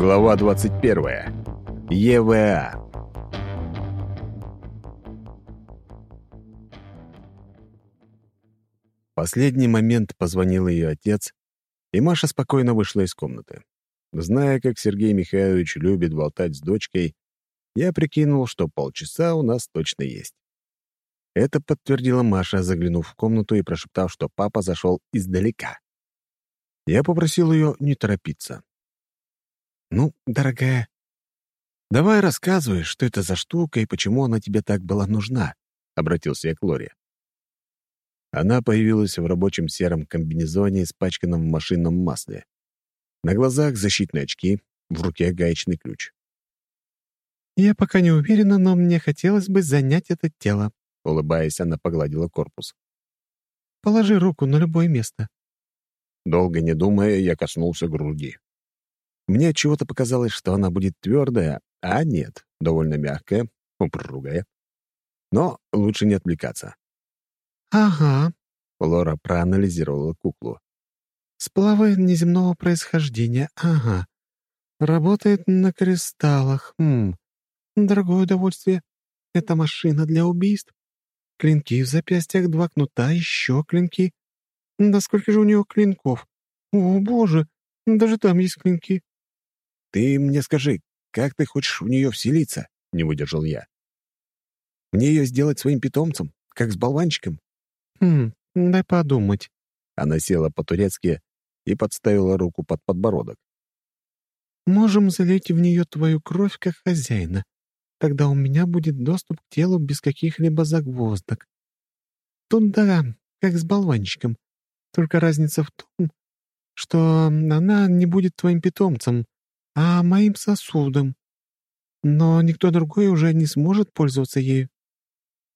Глава 21. ЕВА. Последний момент позвонил ее отец, и Маша спокойно вышла из комнаты. Зная, как Сергей Михайлович любит болтать с дочкой, я прикинул, что полчаса у нас точно есть. Это подтвердила Маша, заглянув в комнату и прошептав, что папа зашел издалека. Я попросил ее не торопиться. «Ну, дорогая, давай рассказывай, что это за штука и почему она тебе так была нужна», — обратился я к Лоре. Она появилась в рабочем сером комбинезоне, испачканном в машинном масле. На глазах защитные очки, в руке гаечный ключ. «Я пока не уверена, но мне хотелось бы занять это тело», — улыбаясь, она погладила корпус. «Положи руку на любое место». Долго не думая, я коснулся груди. Мне чего-то показалось, что она будет твердая, а нет, довольно мягкая, упругая. Но лучше не отвлекаться. «Ага», — Лора проанализировала куклу. «Сплавы неземного происхождения, ага. Работает на кристаллах, хм. Дорогое удовольствие. Это машина для убийств. Клинки в запястьях, два кнута, еще клинки. Да сколько же у нее клинков? О, боже, даже там есть клинки. «Ты мне скажи, как ты хочешь в нее вселиться?» — не выдержал я. «Мне ее сделать своим питомцем, как с болванчиком?» «Хм, дай подумать». Она села по-турецки и подставила руку под подбородок. «Можем залить в нее твою кровь как хозяина. Тогда у меня будет доступ к телу без каких-либо загвоздок. Тут да, как с болванчиком. Только разница в том, что она не будет твоим питомцем, а моим сосудом. Но никто другой уже не сможет пользоваться ею.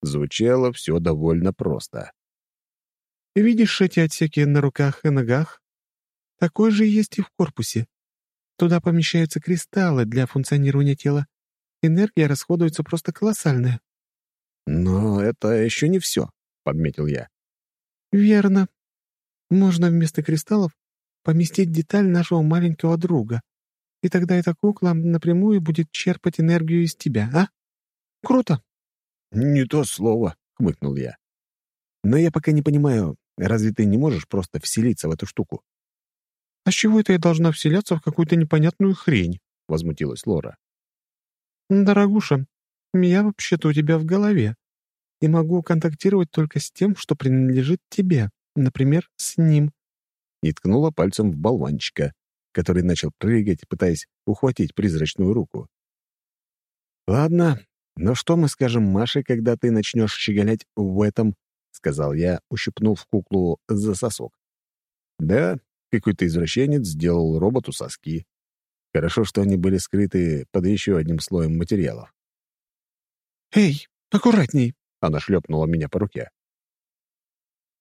Звучало все довольно просто. Видишь эти отсеки на руках и ногах? Такой же есть и в корпусе. Туда помещаются кристаллы для функционирования тела. Энергия расходуется просто колоссальная. «Но это еще не все», — подметил я. «Верно. Можно вместо кристаллов поместить деталь нашего маленького друга, и тогда эта кукла напрямую будет черпать энергию из тебя, а? Круто!» «Не то слово», — хмыкнул я. «Но я пока не понимаю, разве ты не можешь просто вселиться в эту штуку?» «А с чего это я должна вселяться в какую-то непонятную хрень?» — возмутилась Лора. «Дорогуша, я вообще-то у тебя в голове и могу контактировать только с тем, что принадлежит тебе, например, с ним». И ткнула пальцем в болванчика, который начал прыгать, пытаясь ухватить призрачную руку. «Ладно, но что мы скажем Маше, когда ты начнешь щеголять в этом?» — сказал я, ущипнув куклу за сосок. «Да, какой-то извращенец сделал роботу соски. Хорошо, что они были скрыты под еще одним слоем материалов. «Эй, аккуратней!» — она шлепнула меня по руке.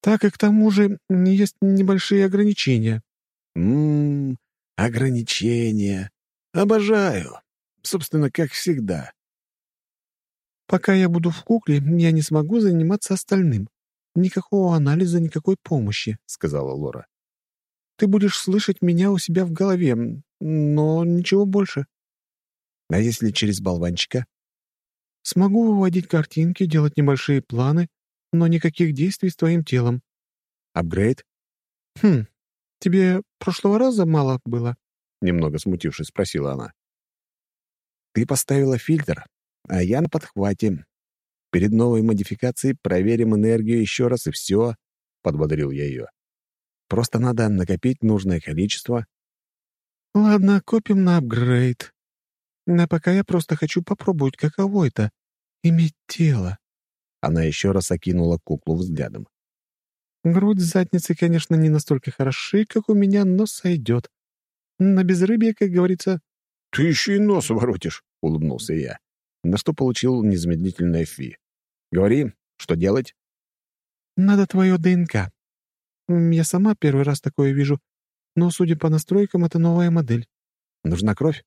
«Так и к тому же есть небольшие ограничения». «Ммм, ограничения. Обожаю. Собственно, как всегда». «Пока я буду в кукле, я не смогу заниматься остальным. Никакого анализа, никакой помощи», — сказала Лора. «Ты будешь слышать меня у себя в голове, но ничего больше. А если через болванчика? Смогу выводить картинки, делать небольшие планы, но никаких действий с твоим телом. Апгрейд? Хм, тебе прошлого раза мало было? Немного смутившись, спросила она. Ты поставила фильтр, а я на подхвате. Перед новой модификацией проверим энергию еще раз и все, — подбодрил я ее. Просто надо накопить нужное количество, «Ладно, копим на апгрейд. А пока я просто хочу попробовать, каково это — иметь тело». Она еще раз окинула куклу взглядом. «Грудь с задницей, конечно, не настолько хороши, как у меня, но сойдет. На безрыбье, как говорится...» «Ты еще и нос воротишь», — улыбнулся я, на что получил незамедлительное фи. «Говори, что делать?» «Надо твое ДНК. Я сама первый раз такое вижу, но, судя по настройкам, это новая модель. Нужна кровь?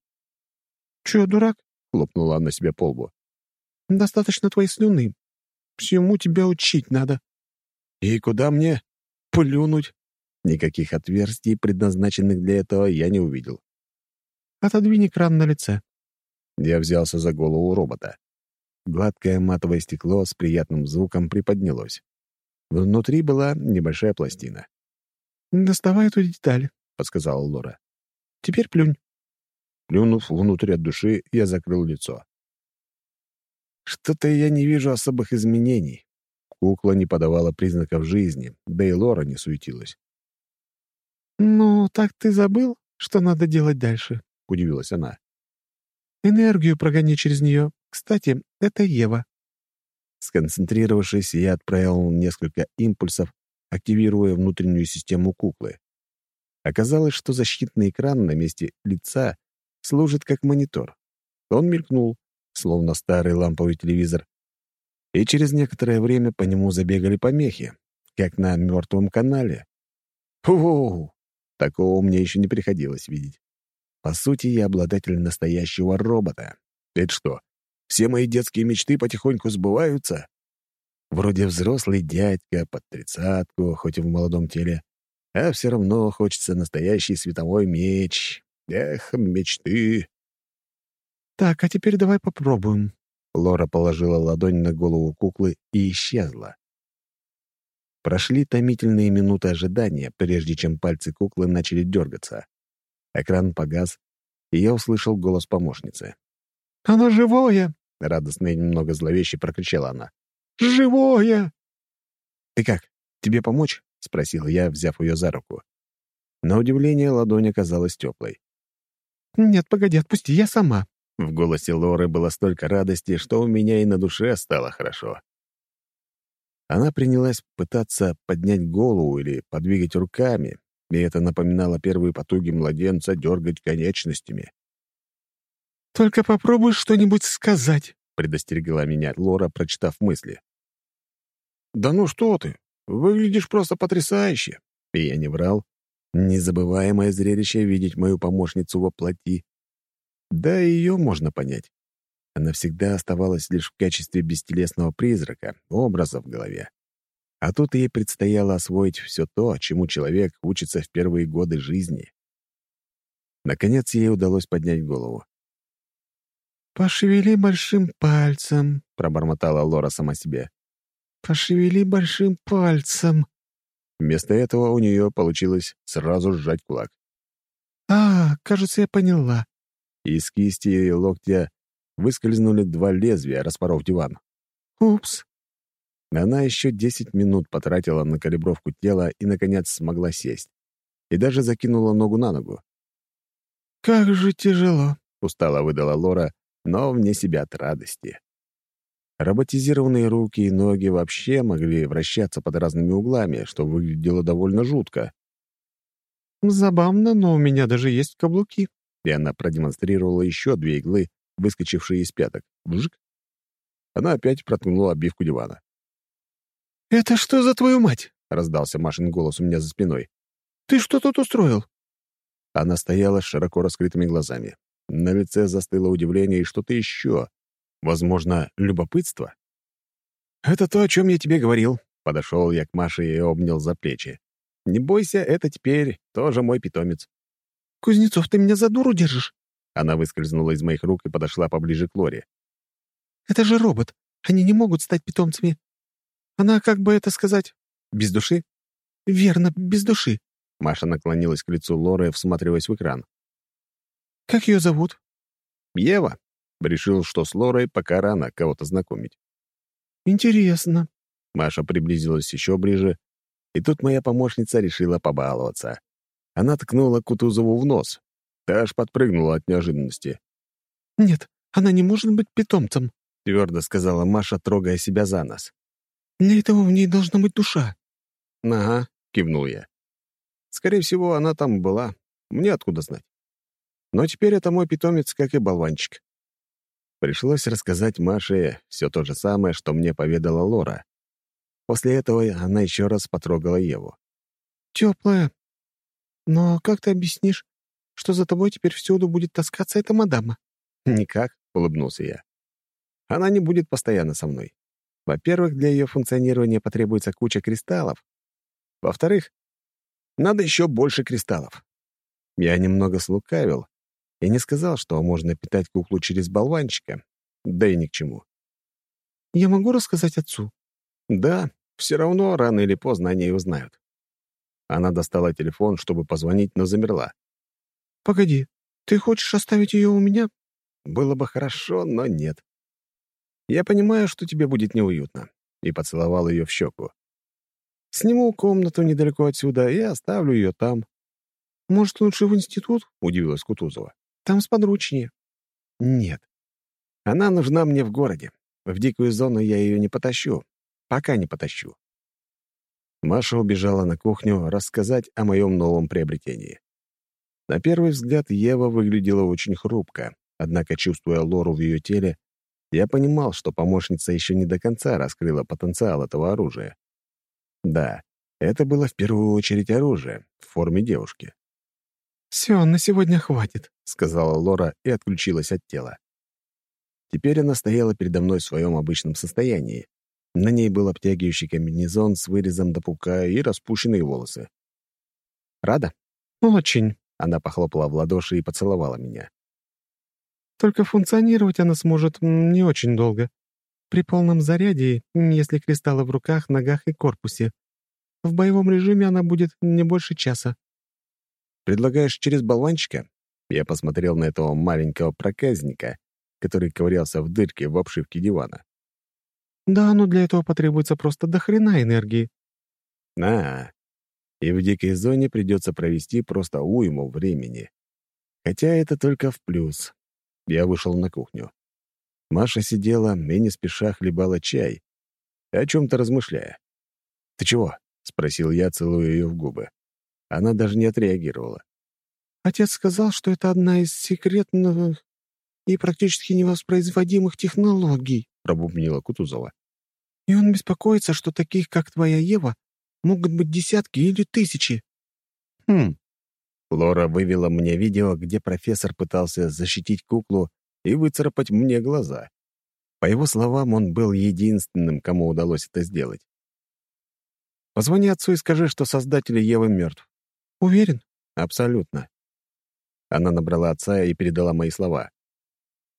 Чё, дурак? Хлопнула она себе по лбу. Достаточно твоей слюны. Всему тебя учить надо. И куда мне? Плюнуть? Никаких отверстий, предназначенных для этого, я не увидел. Отодвинь экран на лице». Я взялся за голову робота. Гладкое матовое стекло с приятным звуком приподнялось. Внутри была небольшая пластина. «Доставай эту деталь», — подсказала Лора. «Теперь плюнь». Плюнув внутрь от души, я закрыл лицо. Что-то я не вижу особых изменений. Кукла не подавала признаков жизни, да и Лора не суетилась. «Ну, так ты забыл, что надо делать дальше?» — удивилась она. «Энергию прогони через нее. Кстати, это Ева». Сконцентрировавшись, я отправил несколько импульсов, активируя внутреннюю систему куклы. Оказалось, что защитный экран на месте лица служит как монитор. Он мелькнул, словно старый ламповый телевизор, и через некоторое время по нему забегали помехи, как на мертвом канале. Фу! Такого мне еще не приходилось видеть. По сути, я обладатель настоящего робота. Это что, все мои детские мечты потихоньку сбываются? Вроде взрослый дядька, под тридцатку, хоть и в молодом теле, а все равно хочется настоящий световой меч. Эх, мечты. «Так, а теперь давай попробуем». Лора положила ладонь на голову куклы и исчезла. Прошли томительные минуты ожидания, прежде чем пальцы куклы начали дергаться. Экран погас, и я услышал голос помощницы. «Оно живое!» — радостно и немного зловеще прокричала она. «Живое!» «Ты как, тебе помочь?» — спросил я, взяв ее за руку. На удивление ладонь оказалась теплой. «Нет, погоди, отпусти, я сама». В голосе Лоры было столько радости, что у меня и на душе стало хорошо. Она принялась пытаться поднять голову или подвигать руками, и это напоминало первые потуги младенца дергать конечностями. «Только попробуй что-нибудь сказать», — предостерегла меня Лора, прочитав мысли. «Да ну что ты! Выглядишь просто потрясающе!» И я не врал. Незабываемое зрелище видеть мою помощницу во плоти. Да и ее можно понять. Она всегда оставалась лишь в качестве бестелесного призрака, образа в голове. А тут ей предстояло освоить все то, чему человек учится в первые годы жизни. Наконец ей удалось поднять голову. «Пошевели большим пальцем», — пробормотала Лора сама себе. «Пошевели большим пальцем». Вместо этого у нее получилось сразу сжать кулак. «А, кажется, я поняла». Из кисти и локтя выскользнули два лезвия, распоров диван. «Упс». Она еще десять минут потратила на калибровку тела и, наконец, смогла сесть. И даже закинула ногу на ногу. «Как же тяжело», — устало выдала Лора, но вне себя от радости. Роботизированные руки и ноги вообще могли вращаться под разными углами, что выглядело довольно жутко. «Забавно, но у меня даже есть каблуки», и она продемонстрировала еще две иглы, выскочившие из пяток. Вжик. Она опять проткнула обивку дивана. «Это что за твою мать?» — раздался Машин голос у меня за спиной. «Ты что тут устроил?» Она стояла с широко раскрытыми глазами. На лице застыло удивление и что-то еще. Возможно, любопытство? «Это то, о чем я тебе говорил», — подошел я к Маше и обнял за плечи. «Не бойся, это теперь тоже мой питомец». «Кузнецов, ты меня за дуру держишь?» Она выскользнула из моих рук и подошла поближе к Лоре. «Это же робот. Они не могут стать питомцами. Она, как бы это сказать, без души?» «Верно, без души». Маша наклонилась к лицу Лоры, всматриваясь в экран. «Как ее зовут?» «Ева». Решил, что с Лорой пока рано кого-то знакомить. «Интересно». Маша приблизилась еще ближе, и тут моя помощница решила побаловаться. Она ткнула Кутузову в нос. Та аж подпрыгнула от неожиданности. «Нет, она не может быть питомцем», — твердо сказала Маша, трогая себя за нос. «Для этого в ней должна быть душа». «Ага», — кивнул я. «Скорее всего, она там была. Мне откуда знать? Но теперь это мой питомец, как и болванчик». Пришлось рассказать Маше все то же самое, что мне поведала Лора. После этого она еще раз потрогала Еву. «Теплая. Но как ты объяснишь, что за тобой теперь всюду будет таскаться эта мадама?» «Никак», — улыбнулся я. «Она не будет постоянно со мной. Во-первых, для ее функционирования потребуется куча кристаллов. Во-вторых, надо еще больше кристаллов. Я немного слукавил, и не сказал, что можно питать куклу через болванчика, да и ни к чему. «Я могу рассказать отцу?» «Да, все равно рано или поздно они узнают». Она достала телефон, чтобы позвонить, но замерла. «Погоди, ты хочешь оставить ее у меня?» «Было бы хорошо, но нет. Я понимаю, что тебе будет неуютно», и поцеловал ее в щеку. «Сниму комнату недалеко отсюда и оставлю ее там». «Может, лучше в институт?» — удивилась Кутузова. «Там сподручнее». «Нет. Она нужна мне в городе. В дикую зону я ее не потащу. Пока не потащу». Маша убежала на кухню рассказать о моем новом приобретении. На первый взгляд Ева выглядела очень хрупко, однако, чувствуя лору в ее теле, я понимал, что помощница еще не до конца раскрыла потенциал этого оружия. Да, это было в первую очередь оружие в форме девушки. «Все, на сегодня хватит», — сказала Лора и отключилась от тела. Теперь она стояла передо мной в своем обычном состоянии. На ней был обтягивающий комбинезон с вырезом до пука и распущенные волосы. «Рада?» «Очень», — она похлопала в ладоши и поцеловала меня. «Только функционировать она сможет не очень долго. При полном заряде, если кристаллы в руках, ногах и корпусе. В боевом режиме она будет не больше часа». «Предлагаешь через болванчика?» Я посмотрел на этого маленького проказника, который ковырялся в дырке в обшивке дивана. «Да, но для этого потребуется просто дохрена энергии». «На, и в дикой зоне придется провести просто уйму времени. Хотя это только в плюс. Я вышел на кухню. Маша сидела и не спеша хлебала чай, о чем-то размышляя. «Ты чего?» — спросил я, целуя ее в губы. Она даже не отреагировала. «Отец сказал, что это одна из секретных и практически невоспроизводимых технологий», — пробубнила Кутузова. «И он беспокоится, что таких, как твоя Ева, могут быть десятки или тысячи». «Хм». Лора вывела мне видео, где профессор пытался защитить куклу и выцарапать мне глаза. По его словам, он был единственным, кому удалось это сделать. «Позвони отцу и скажи, что создатель Евы мертв». «Уверен?» «Абсолютно». Она набрала отца и передала мои слова.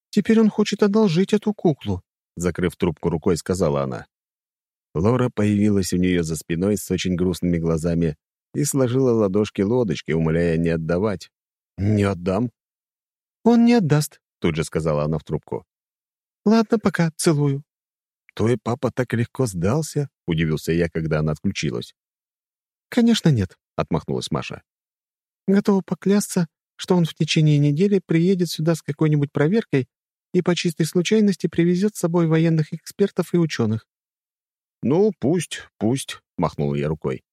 Теперь он хочет одолжить эту куклу», — закрыв трубку рукой, сказала она. Лора появилась у нее за спиной с очень грустными глазами и сложила ладошки лодочки, умоляя не отдавать. «Не отдам». «Он не отдаст», — тут же сказала она в трубку. «Ладно, пока, целую». «Твой папа так легко сдался?» — удивился я, когда она отключилась. «Конечно нет», — отмахнулась Маша. «Готова поклясться, что он в течение недели приедет сюда с какой-нибудь проверкой и по чистой случайности привезет с собой военных экспертов и ученых. «Ну, пусть, пусть», — махнул я рукой.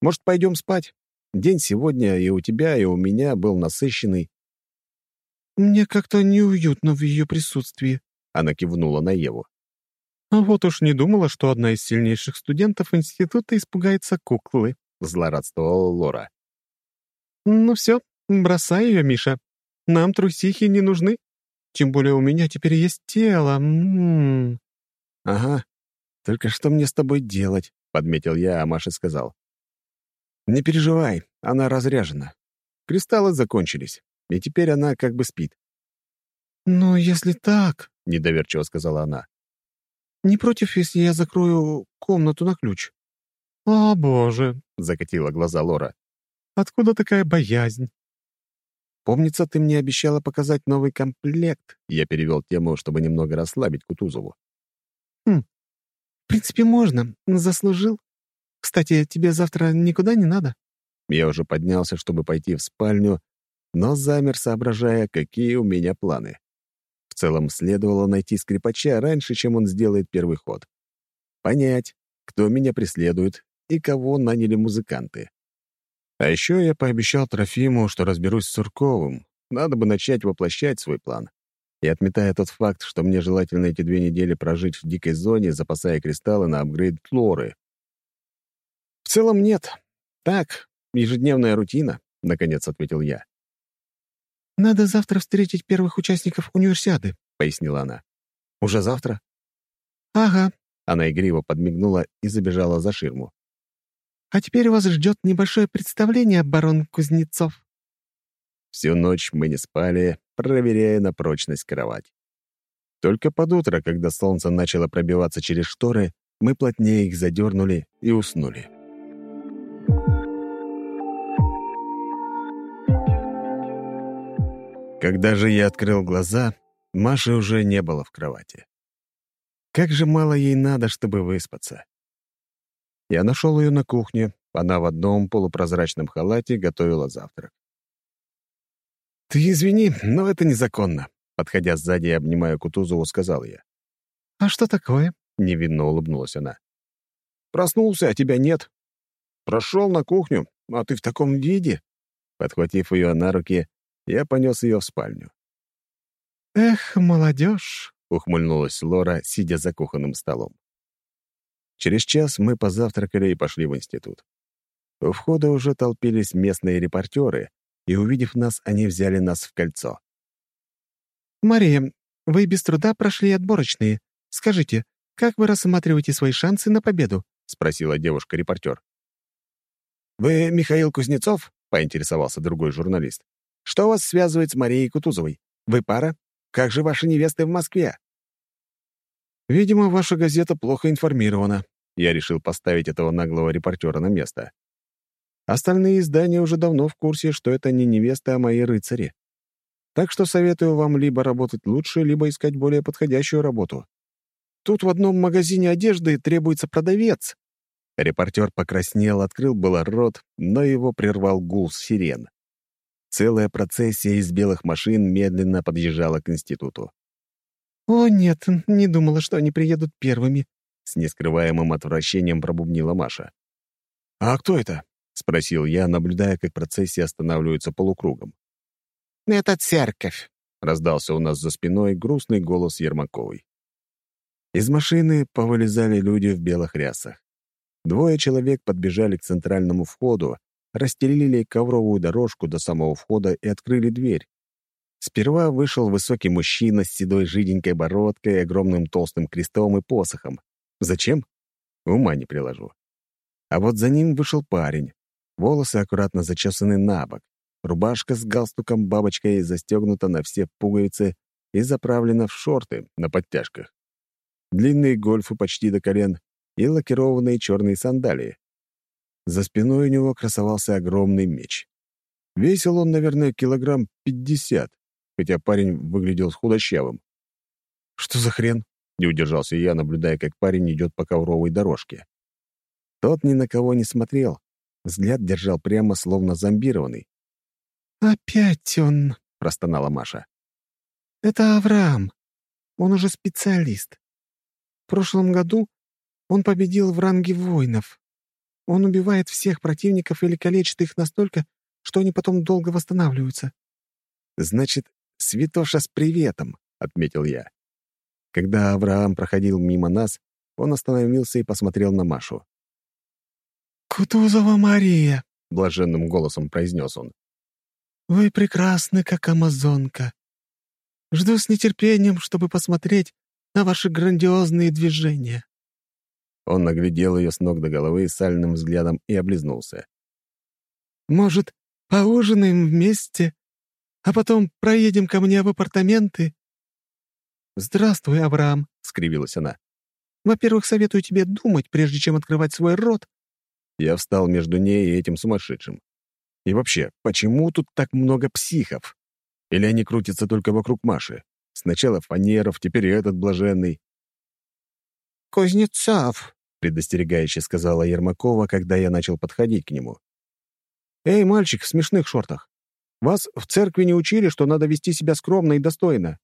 «Может, пойдем спать? День сегодня и у тебя, и у меня был насыщенный». «Мне как-то неуютно в ее присутствии», — она кивнула на Еву. «А вот уж не думала, что одна из сильнейших студентов института испугается куклы», — злорадствовала Лора. «Ну все, бросай ее, Миша. Нам трусихи не нужны. Тем более у меня теперь есть тело. М -м -м. «Ага. Только что мне с тобой делать?» — подметил я, а Маша сказал. «Не переживай, она разряжена. Кристаллы закончились, и теперь она как бы спит». «Но если так...» — недоверчиво сказала она. «Не против, если я закрою комнату на ключ?» «О, боже!» — закатила глаза Лора. «Откуда такая боязнь?» «Помнится, ты мне обещала показать новый комплект». Я перевел тему, чтобы немного расслабить Кутузову. «Хм, в принципе, можно. Заслужил. Кстати, тебе завтра никуда не надо?» Я уже поднялся, чтобы пойти в спальню, но замер, соображая, какие у меня планы. В целом, следовало найти скрипача раньше, чем он сделает первый ход. Понять, кто меня преследует и кого наняли музыканты. А еще я пообещал Трофиму, что разберусь с Сурковым. Надо бы начать воплощать свой план. И отметая тот факт, что мне желательно эти две недели прожить в дикой зоне, запасая кристаллы на апгрейд флоры. «В целом нет. Так, ежедневная рутина», — наконец ответил я. «Надо завтра встретить первых участников универсиады», — пояснила она. «Уже завтра?» «Ага», — она игриво подмигнула и забежала за ширму. А теперь вас ждет небольшое представление, барон Кузнецов». Всю ночь мы не спали, проверяя на прочность кровать. Только под утро, когда солнце начало пробиваться через шторы, мы плотнее их задернули и уснули. Когда же я открыл глаза, Маши уже не было в кровати. Как же мало ей надо, чтобы выспаться. Я нашел ее на кухне, она в одном полупрозрачном халате готовила завтрак. «Ты извини, но это незаконно», — подходя сзади и обнимая Кутузову, сказал я. «А что такое?» — невинно улыбнулась она. «Проснулся, а тебя нет. Прошел на кухню, а ты в таком виде?» Подхватив ее на руки, я понес ее в спальню. «Эх, молодежь!» — ухмыльнулась Лора, сидя за кухонным столом. Через час мы позавтракали и пошли в институт. У входа уже толпились местные репортеры, и, увидев нас, они взяли нас в кольцо. «Мария, вы без труда прошли отборочные. Скажите, как вы рассматриваете свои шансы на победу?» — спросила девушка-репортер. «Вы Михаил Кузнецов?» — поинтересовался другой журналист. «Что вас связывает с Марией Кутузовой? Вы пара? Как же ваши невесты в Москве?» «Видимо, ваша газета плохо информирована». Я решил поставить этого наглого репортера на место. Остальные издания уже давно в курсе, что это не невеста, а мои рыцари. Так что советую вам либо работать лучше, либо искать более подходящую работу. Тут в одном магазине одежды требуется продавец». Репортер покраснел, открыл было рот, но его прервал гул сирен. Целая процессия из белых машин медленно подъезжала к институту. «О, нет, не думала, что они приедут первыми», — с нескрываемым отвращением пробубнила Маша. «А кто это?» — спросил я, наблюдая, как процессия останавливается полукругом. «Это церковь», — раздался у нас за спиной грустный голос Ермаковой. Из машины повылезали люди в белых рясах. Двое человек подбежали к центральному входу, расстелили ковровую дорожку до самого входа и открыли дверь. Сперва вышел высокий мужчина с седой жиденькой бородкой, огромным толстым крестом и посохом. Зачем? Ума не приложу. А вот за ним вышел парень, Волосы аккуратно зачесаны на бок. Рубашка с галстуком бабочкой застегнута на все пуговицы и заправлена в шорты на подтяжках. Длинные гольфы почти до колен и лакированные черные сандалии. За спиной у него красовался огромный меч. Весил он, наверное, килограмм пятьдесят, хотя парень выглядел худощавым. «Что за хрен?» — не удержался я, наблюдая, как парень идет по ковровой дорожке. Тот ни на кого не смотрел, Взгляд держал прямо, словно зомбированный. «Опять он!» — простонала Маша. «Это Авраам. Он уже специалист. В прошлом году он победил в ранге воинов. Он убивает всех противников или калечит их настолько, что они потом долго восстанавливаются». «Значит, святоша с приветом», — отметил я. Когда Авраам проходил мимо нас, он остановился и посмотрел на Машу. «Кутузова Мария», — блаженным голосом произнес он. «Вы прекрасны, как амазонка. Жду с нетерпением, чтобы посмотреть на ваши грандиозные движения». Он наглядел ее с ног до головы сальным взглядом и облизнулся. «Может, поужинаем вместе, а потом проедем ко мне в апартаменты?» «Здравствуй, Авраам», — скривилась она. «Во-первых, советую тебе думать, прежде чем открывать свой рот, я встал между ней и этим сумасшедшим. И вообще, почему тут так много психов? Или они крутятся только вокруг Маши? Сначала Фанеров, теперь этот блаженный. «Кузнецов», — предостерегающе сказала Ермакова, когда я начал подходить к нему. «Эй, мальчик в смешных шортах, вас в церкви не учили, что надо вести себя скромно и достойно?»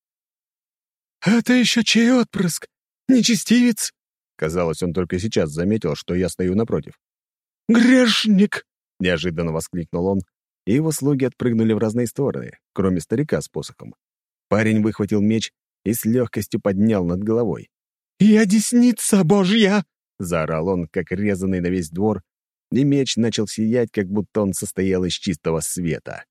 «Это еще чей отпрыск? Нечестивец?» Казалось, он только сейчас заметил, что я стою напротив. «Грешник!» — неожиданно воскликнул он, и его слуги отпрыгнули в разные стороны, кроме старика с посохом. Парень выхватил меч и с легкостью поднял над головой. «Я десница Божья!» — заорал он, как резанный на весь двор, и меч начал сиять, как будто он состоял из чистого света.